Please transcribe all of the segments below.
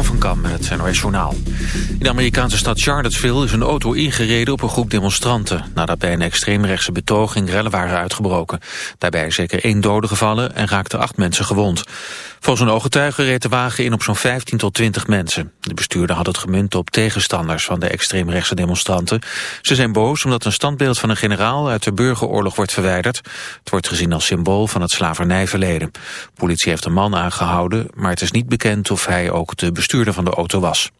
Van Kam met het NOS. In de Amerikaanse stad Charlottesville is een auto ingereden op een groep demonstranten... nadat bij een extreemrechtse betoging rellen waren uitgebroken. Daarbij is zeker één dode gevallen en raakten acht mensen gewond. Volgens een ooggetuige reed de wagen in op zo'n 15 tot 20 mensen. De bestuurder had het gemunt op tegenstanders van de extreemrechtse demonstranten. Ze zijn boos omdat een standbeeld van een generaal uit de burgeroorlog wordt verwijderd. Het wordt gezien als symbool van het slavernijverleden. Politie heeft een man aangehouden, maar het is niet bekend of hij ook de bestuurder van de auto was.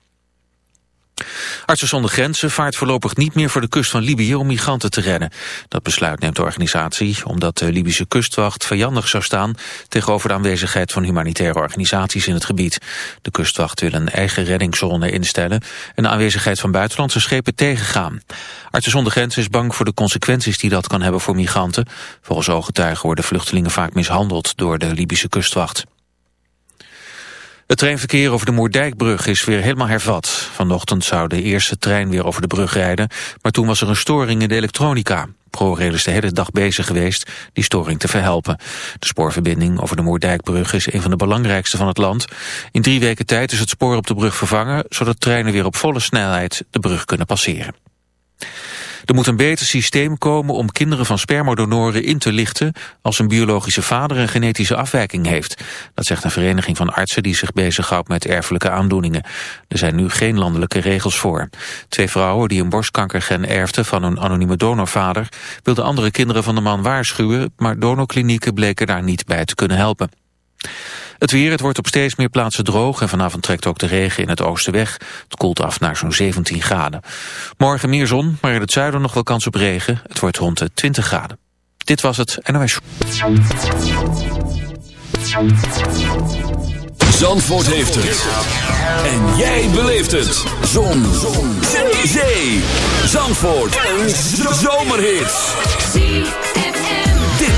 Artsen zonder Grenzen vaart voorlopig niet meer voor de kust van Libië om migranten te redden. Dat besluit neemt de organisatie omdat de Libische kustwacht vijandig zou staan tegenover de aanwezigheid van humanitaire organisaties in het gebied. De kustwacht wil een eigen reddingszone instellen en de aanwezigheid van buitenlandse schepen tegengaan. Artsen zonder Grenzen is bang voor de consequenties die dat kan hebben voor migranten. Volgens ooggetuigen worden vluchtelingen vaak mishandeld door de Libische kustwacht. Het treinverkeer over de Moerdijkbrug is weer helemaal hervat. Vanochtend zou de eerste trein weer over de brug rijden, maar toen was er een storing in de elektronica. ProRail is de hele dag bezig geweest die storing te verhelpen. De spoorverbinding over de Moerdijkbrug is een van de belangrijkste van het land. In drie weken tijd is het spoor op de brug vervangen, zodat treinen weer op volle snelheid de brug kunnen passeren. Er moet een beter systeem komen om kinderen van spermadonoren in te lichten als een biologische vader een genetische afwijking heeft. Dat zegt een vereniging van artsen die zich bezighoudt met erfelijke aandoeningen. Er zijn nu geen landelijke regels voor. Twee vrouwen die een borstkankergen erfden van een anonieme donorvader wilden andere kinderen van de man waarschuwen, maar donorklinieken bleken daar niet bij te kunnen helpen. Het weer, het wordt op steeds meer plaatsen droog en vanavond trekt ook de regen in het oosten weg. Het koelt af naar zo'n 17 graden. Morgen meer zon, maar in het zuiden nog wel kans op regen. Het wordt rond de 20 graden. Dit was het NOS. Zandvoort heeft het. En jij beleeft het. Zon. zon. Zee. Zandvoort. Een zomerhit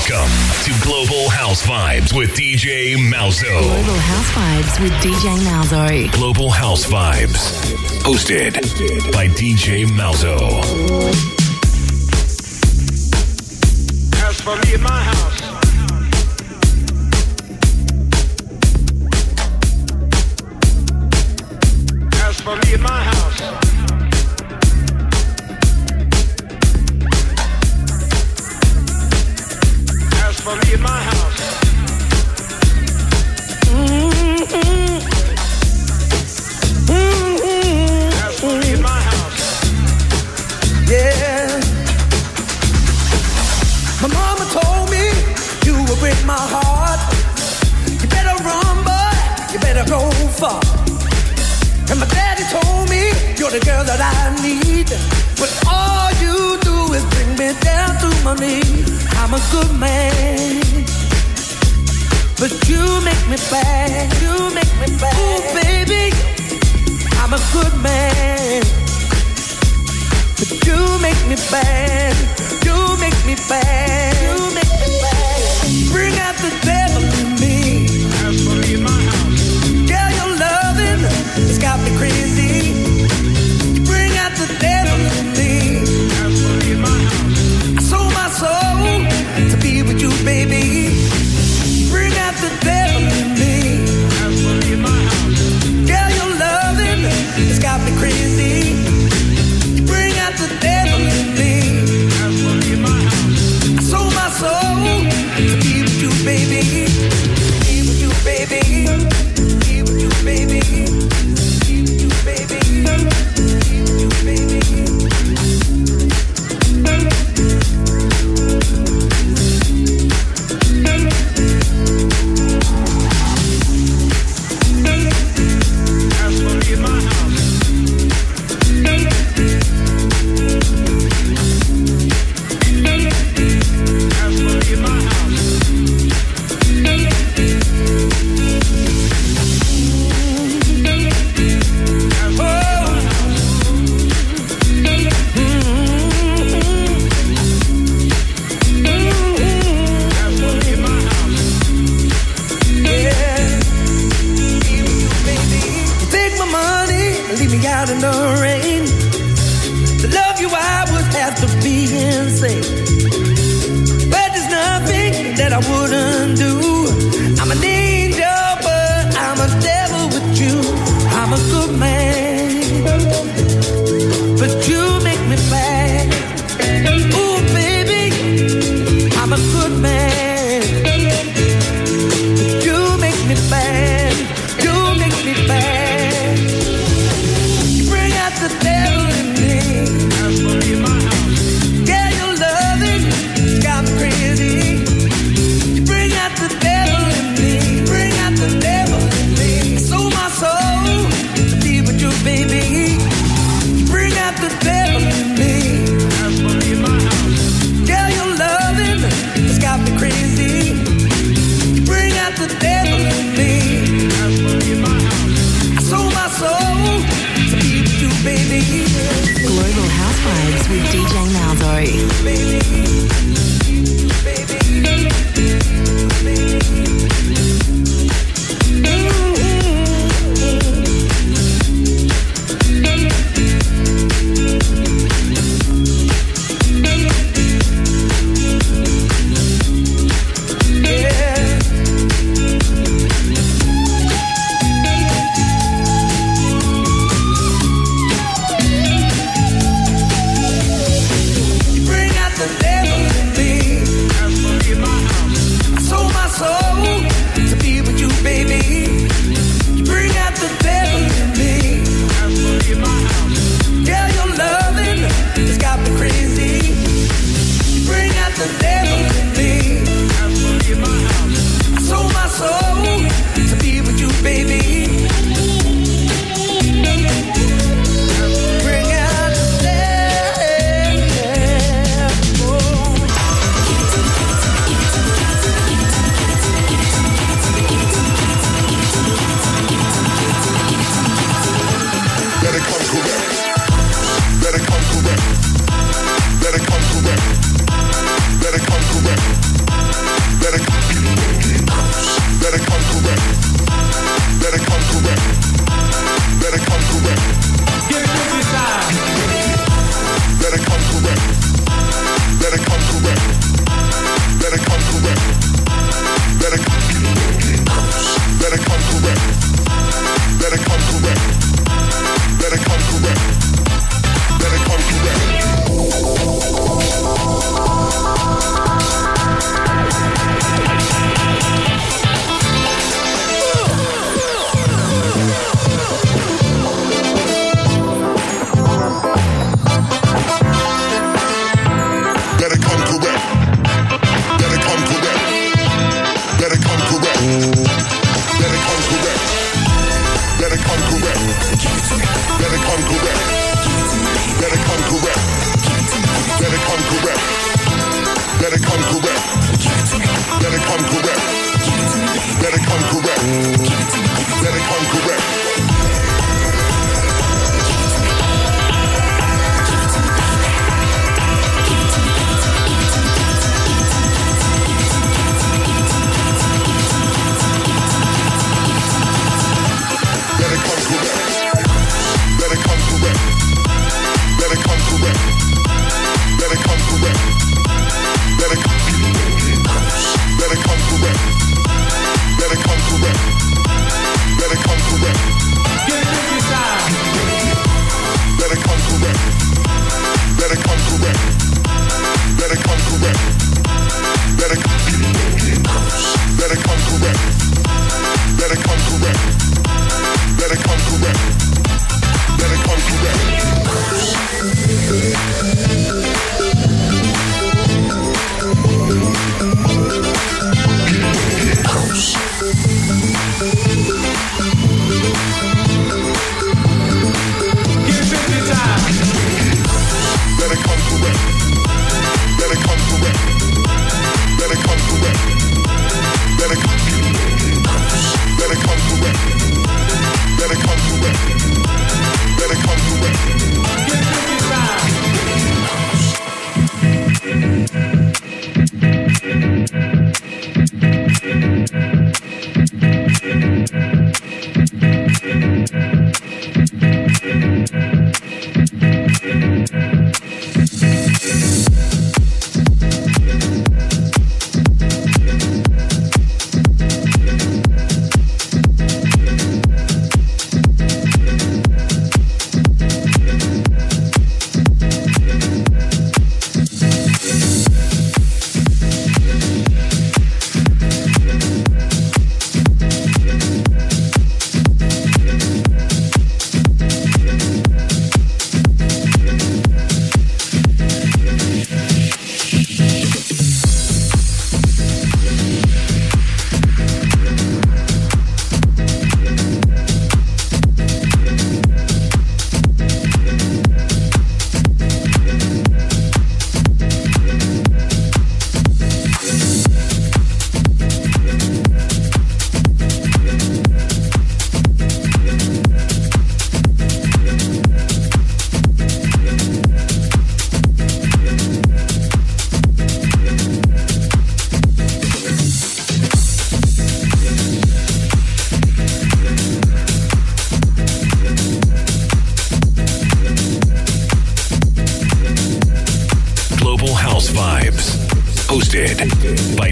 Welcome to Global House Vibes with DJ Malzo. Global House Vibes with DJ Malzo. Global House Vibes. Hosted by DJ Malzo. As for me in my house. You're the girl that I need. But all you do is bring me down to my knees. I'm a good man, but you make me bad. You make me bad. Ooh, baby, I'm a good man, but you make me bad. You make me bad. You make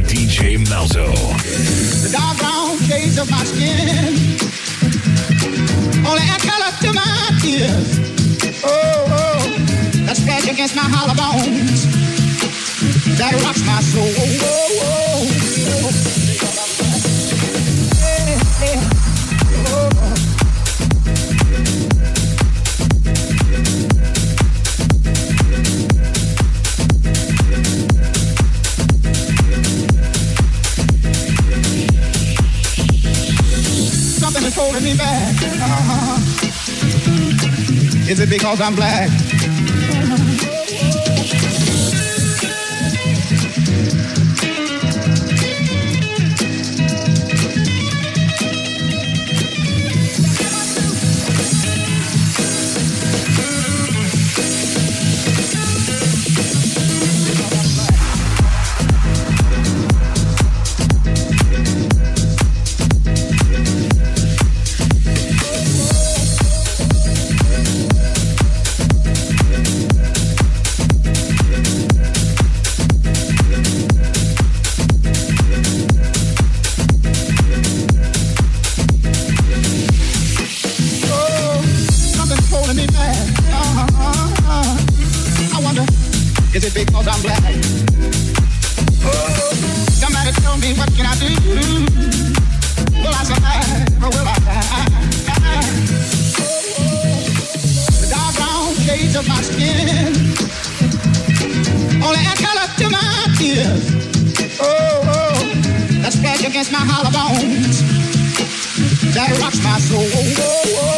by DJ Malzo. The dark brown shades of my skin only add color to my tears. Oh, oh, that splash against my hollow bones that rocks my soul. Oh, oh. because I'm black. to my skin. Only add color to my tears. Oh, oh, that splash against my hollow bones. That rocks my soul. Oh, oh.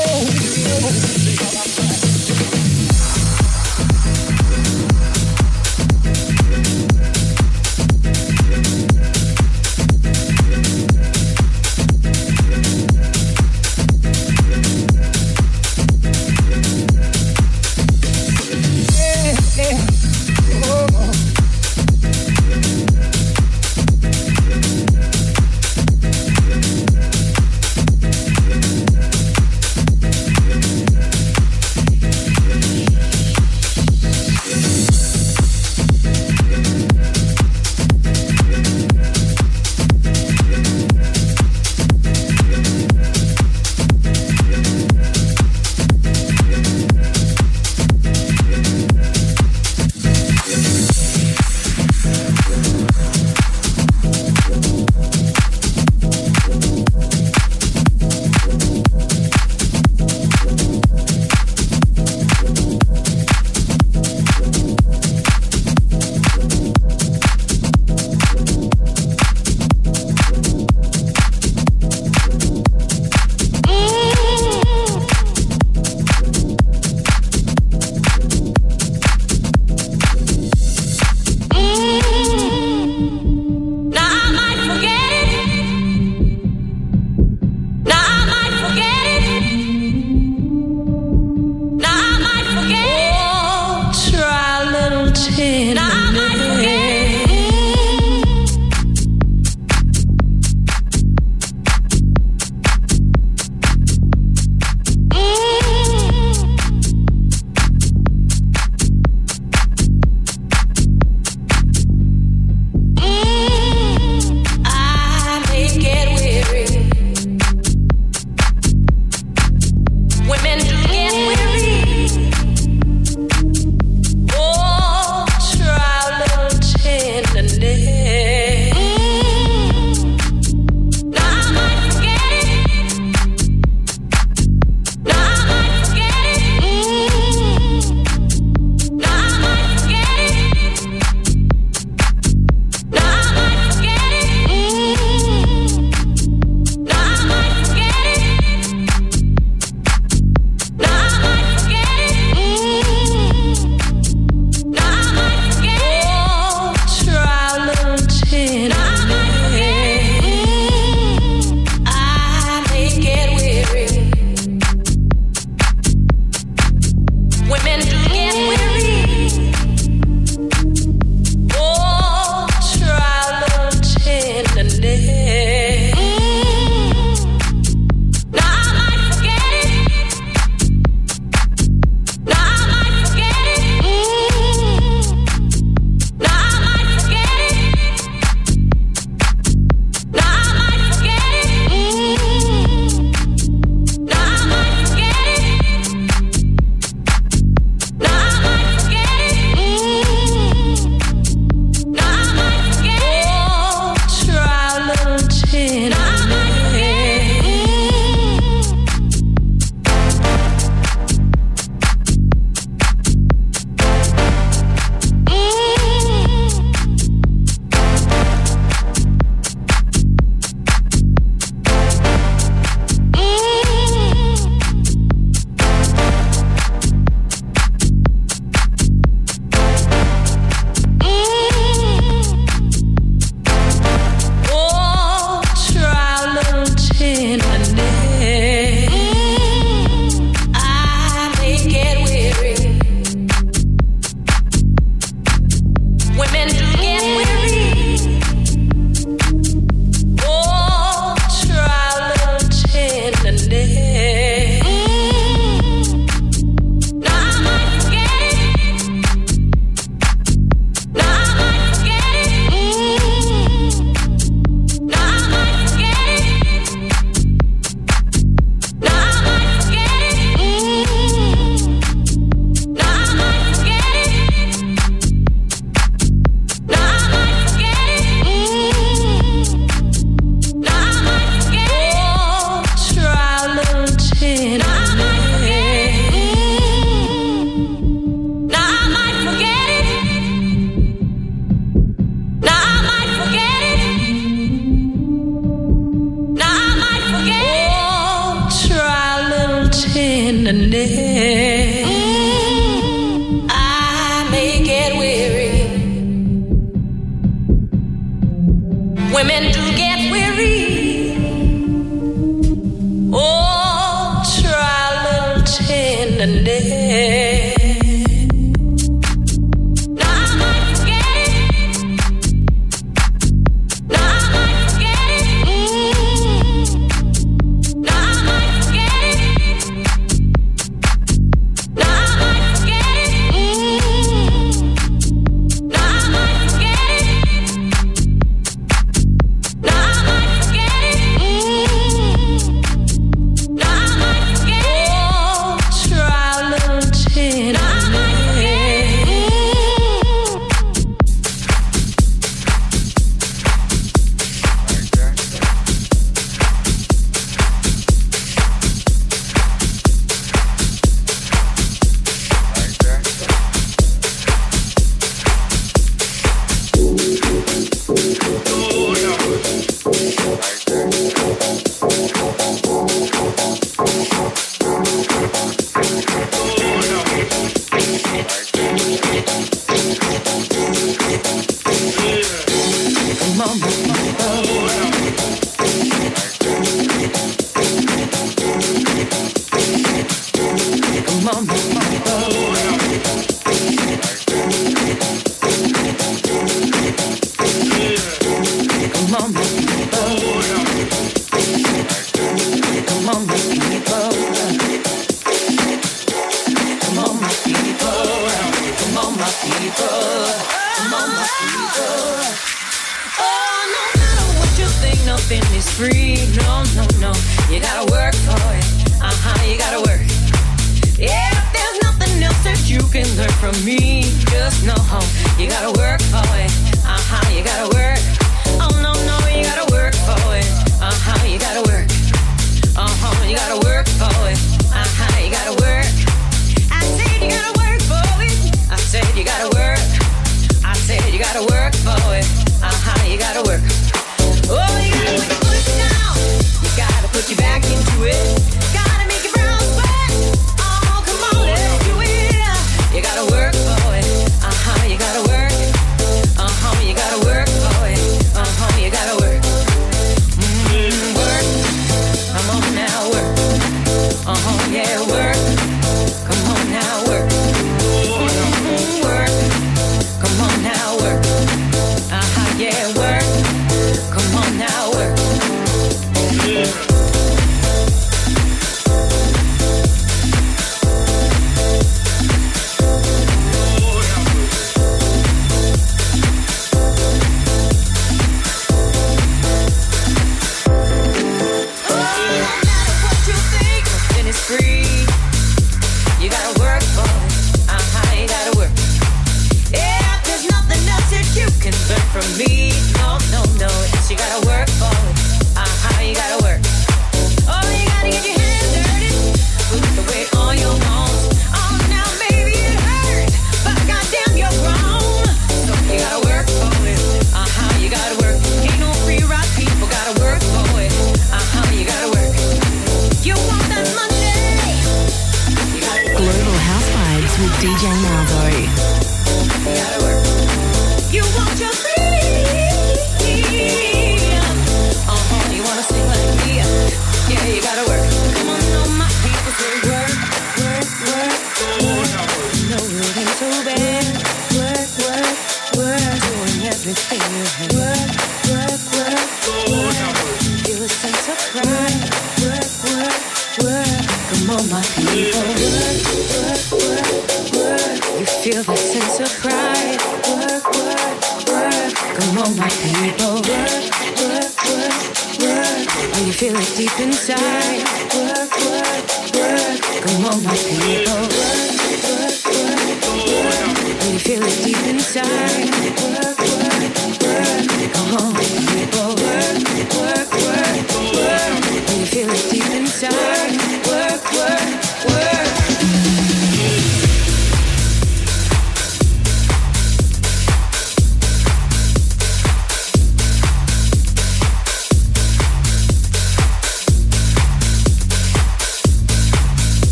my people. Work, work, work, you feel the sense of pride. Work, work, work. Come on, my people. Work, work, work, work. Oh, you feel it deep inside.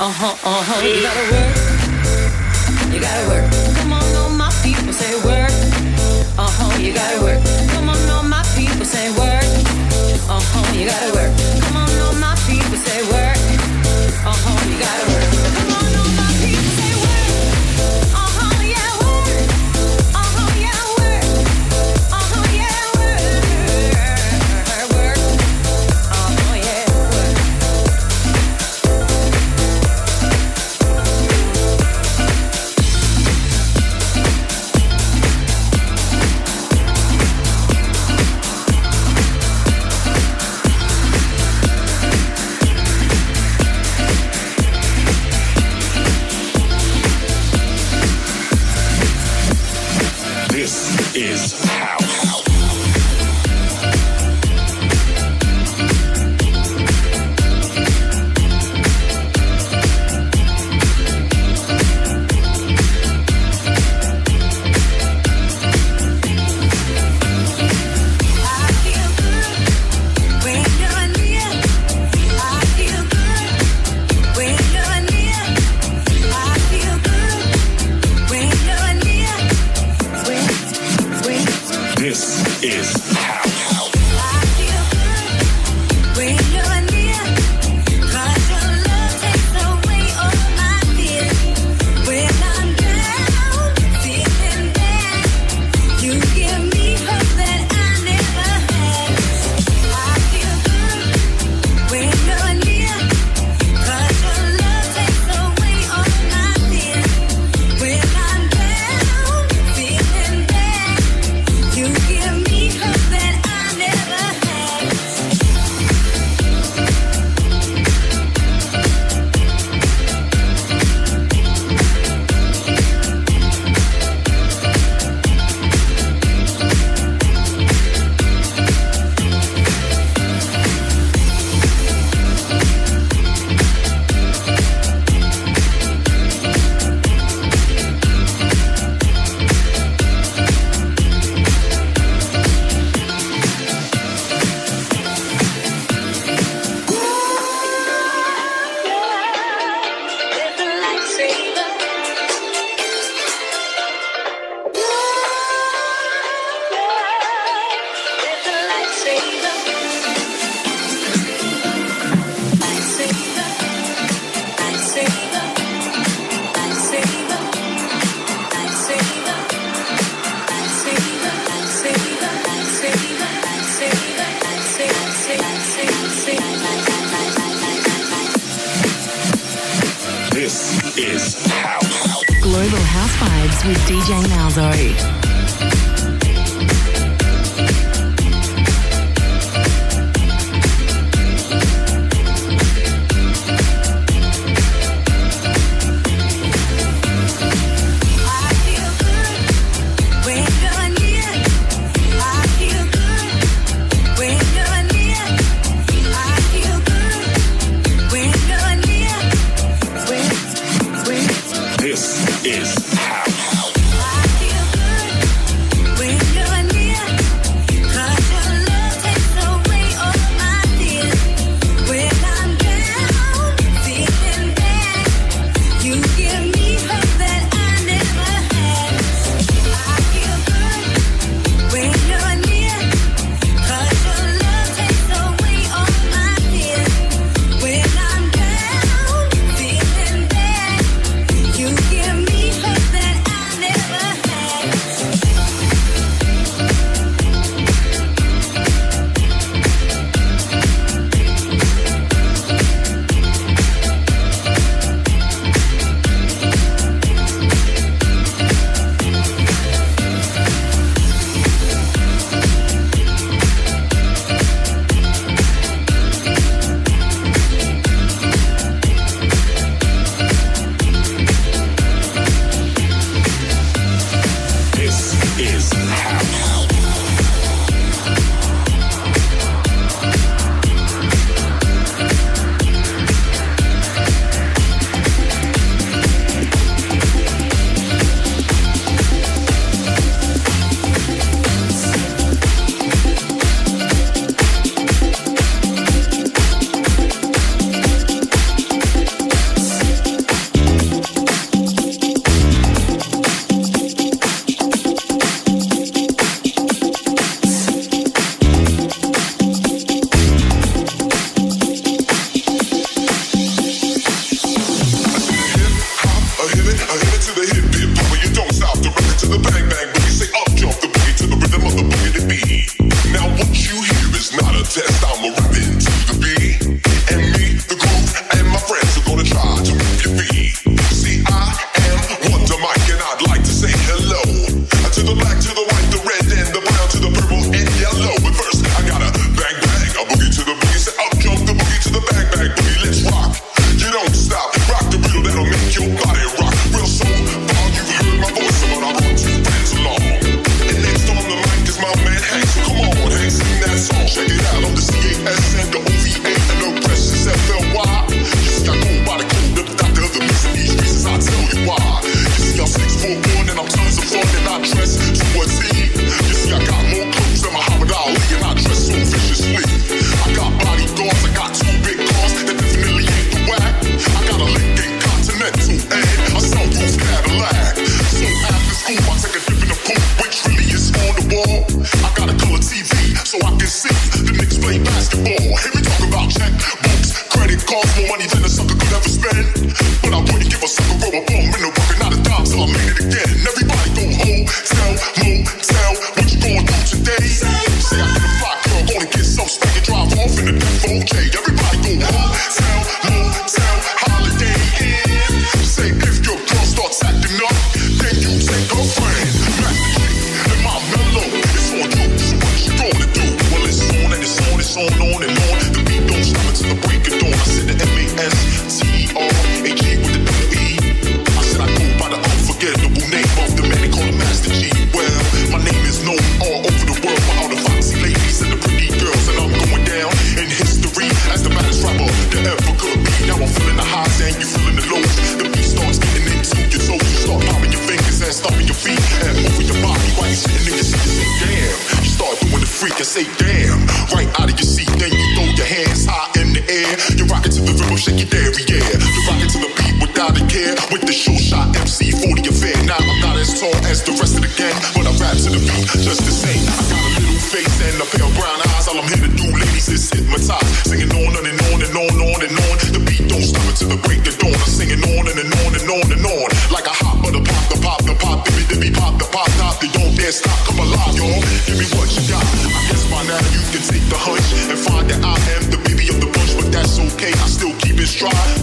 Uh huh, uh huh. You gotta work. You gotta work. Come on, all my people say work. Uh huh, you gotta work. Come on, all my people say work. Uh huh, you gotta work. Without. With the show shot MC 40 affair. Now I'm not as tall as the rest of the gang, but I rap to the beat just the same. I got a little face and a of brown eyes. All I'm here to do, ladies, is hypnotize. Singing on and, on and on and on and on. The beat don't stop until the break of dawn. I'm singing on and, and on and on and on. Like a hot butter pop, the pop, the pop, dibby dibby pop, the pop, top. They don't dare stop. Come alive, y'all. Give me what you got. I guess by now you can take the hunch and find that I am the baby of the bunch, but that's okay. I still keep it stride.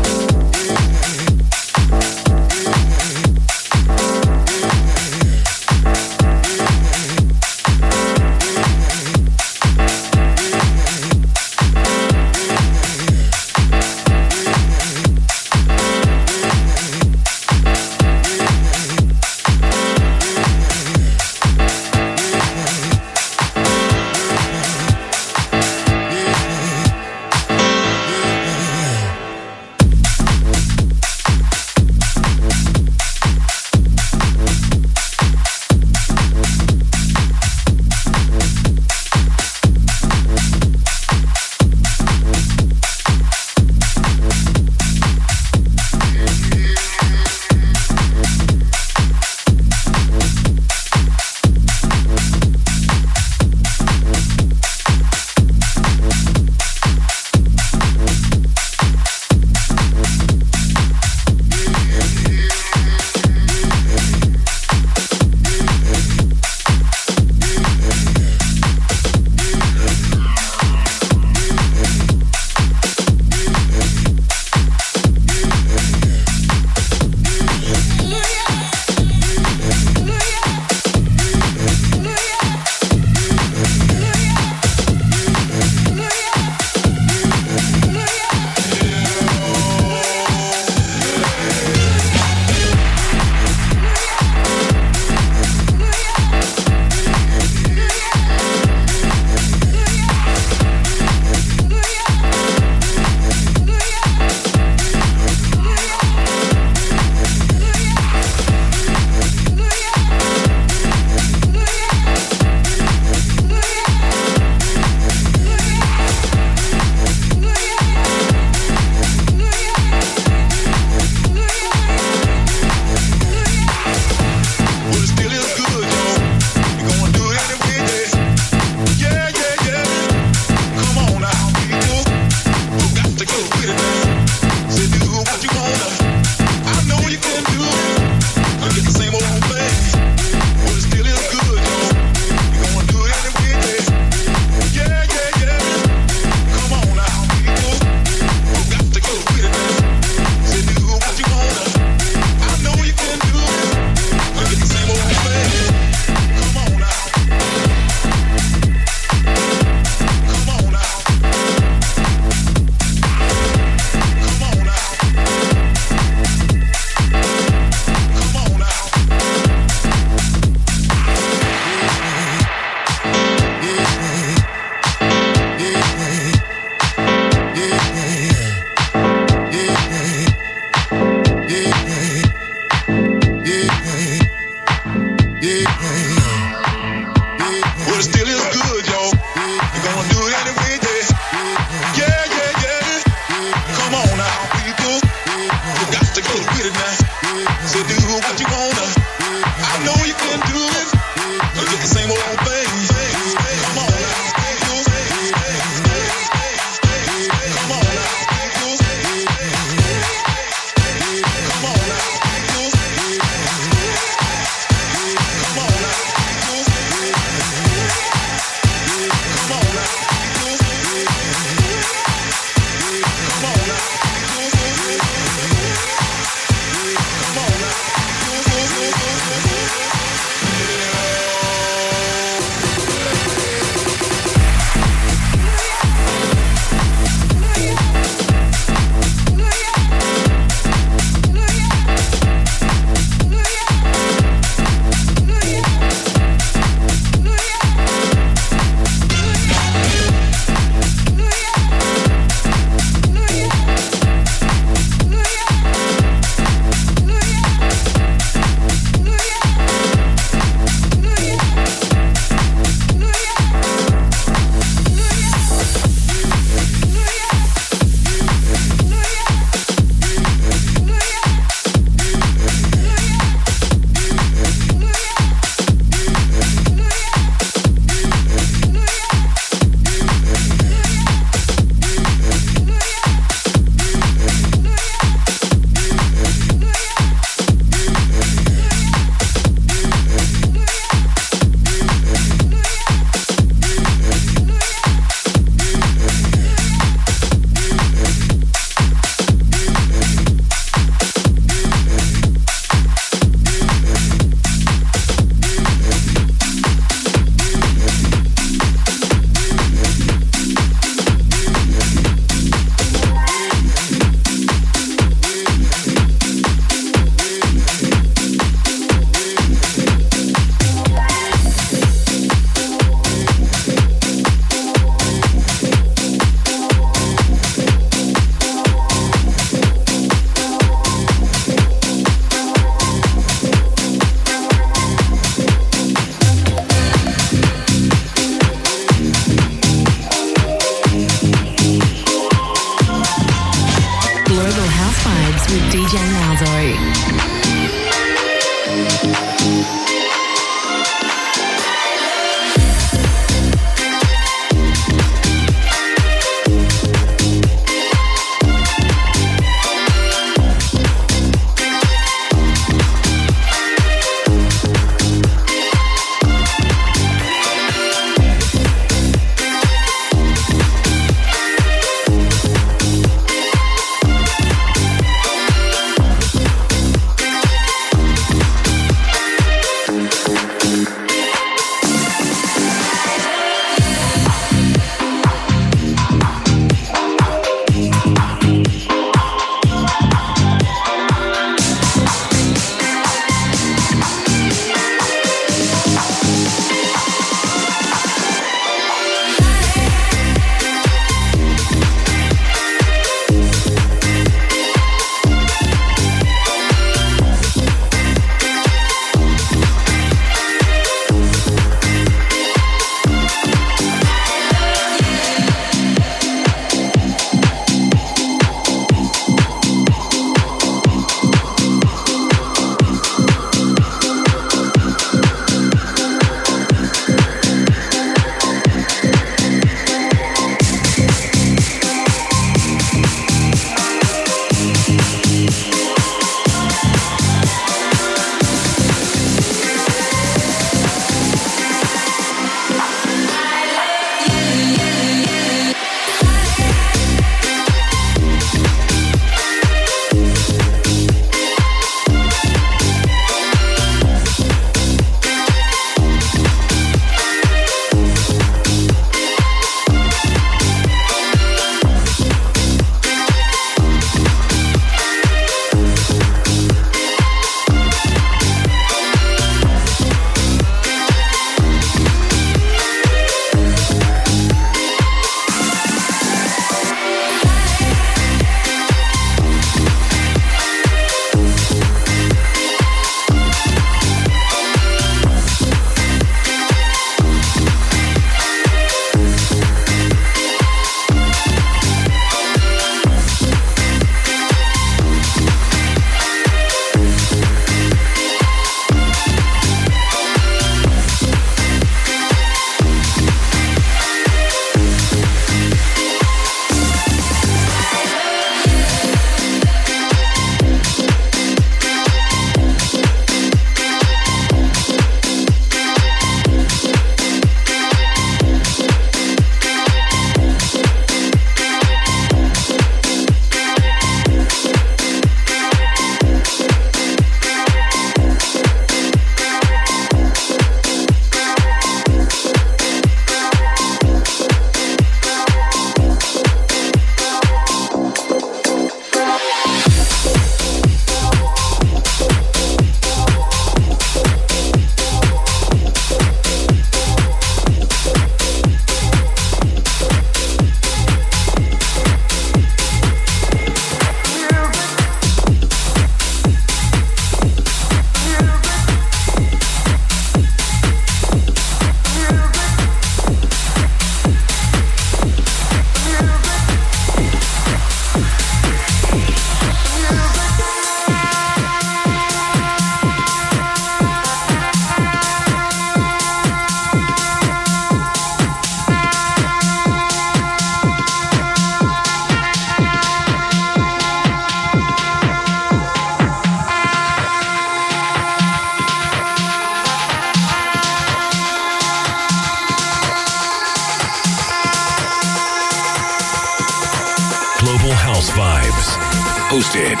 Hosted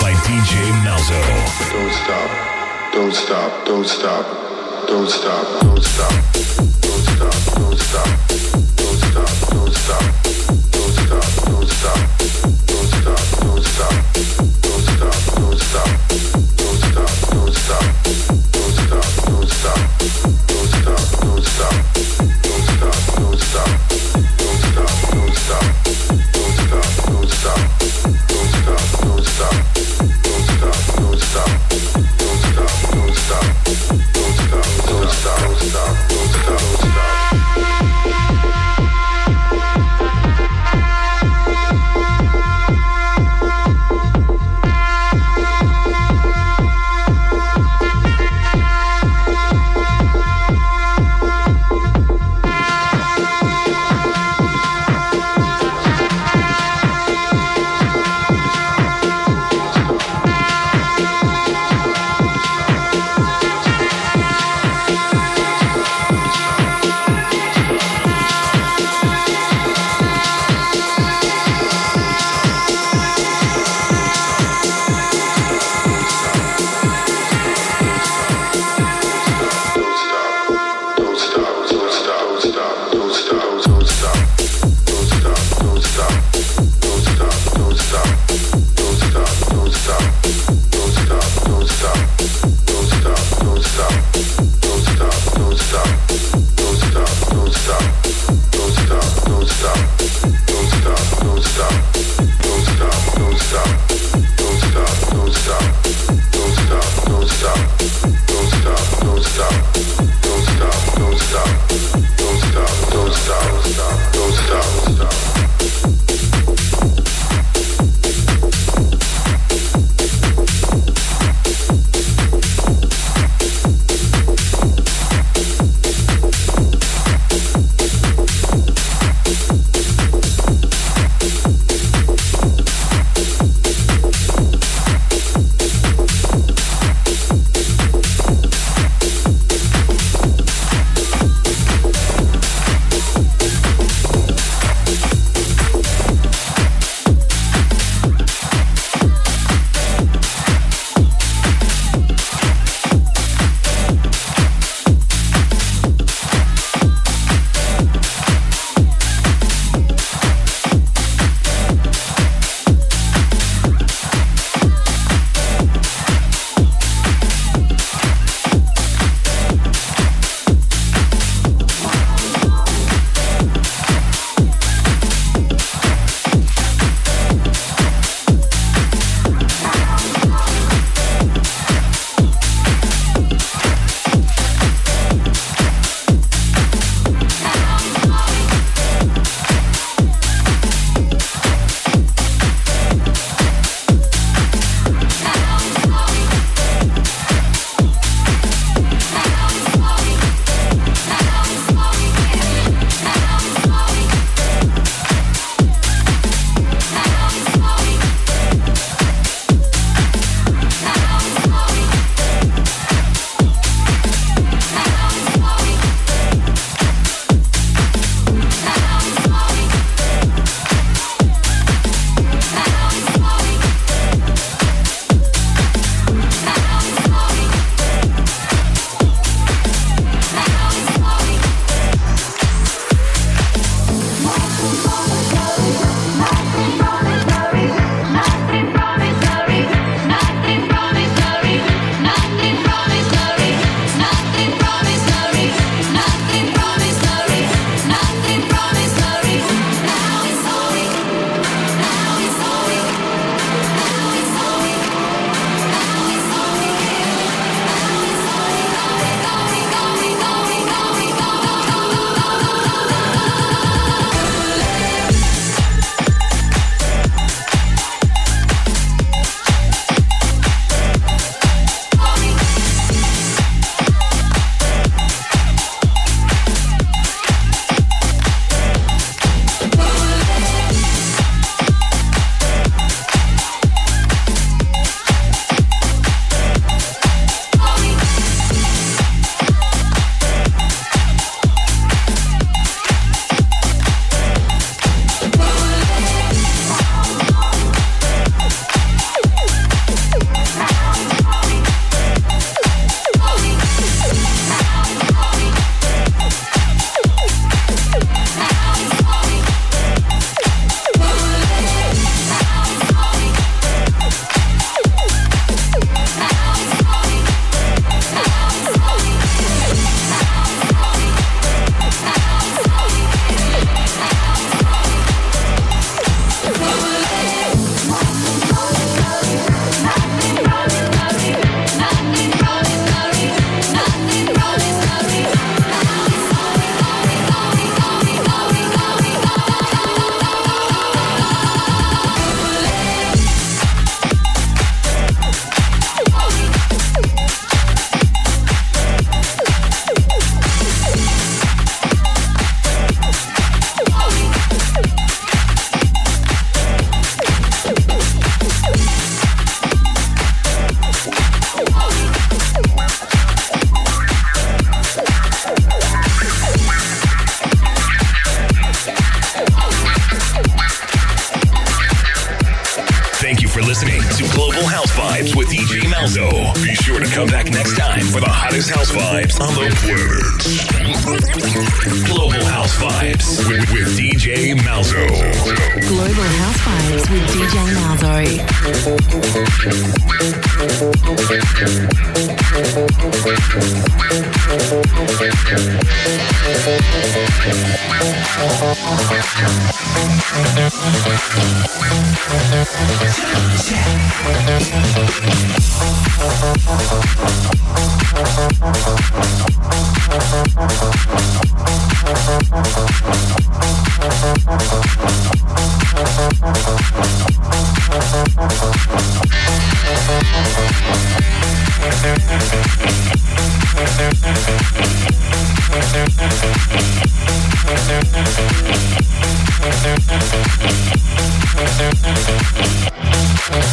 by DJ Malzo. Don't stop, don't stop, don't stop, don't stop, don't stop, don't stop, don't stop, don't stop, don't stop, don't stop, don't stop, don't stop, don't stop, don't stop, don't stop,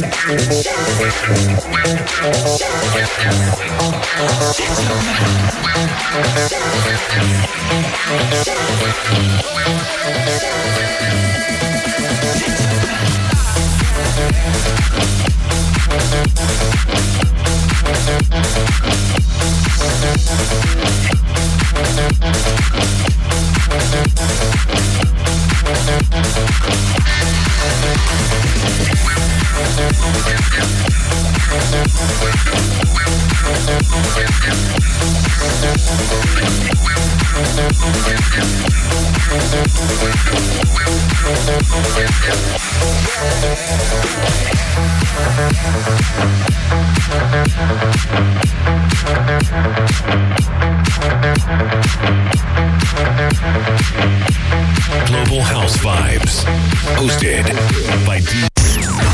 time for the hottest house vibes on the planet. Global House Vibes with, with DJ Malzo. Global House Vibes with DJ Malzo. Global House Vibes. Hosted by D.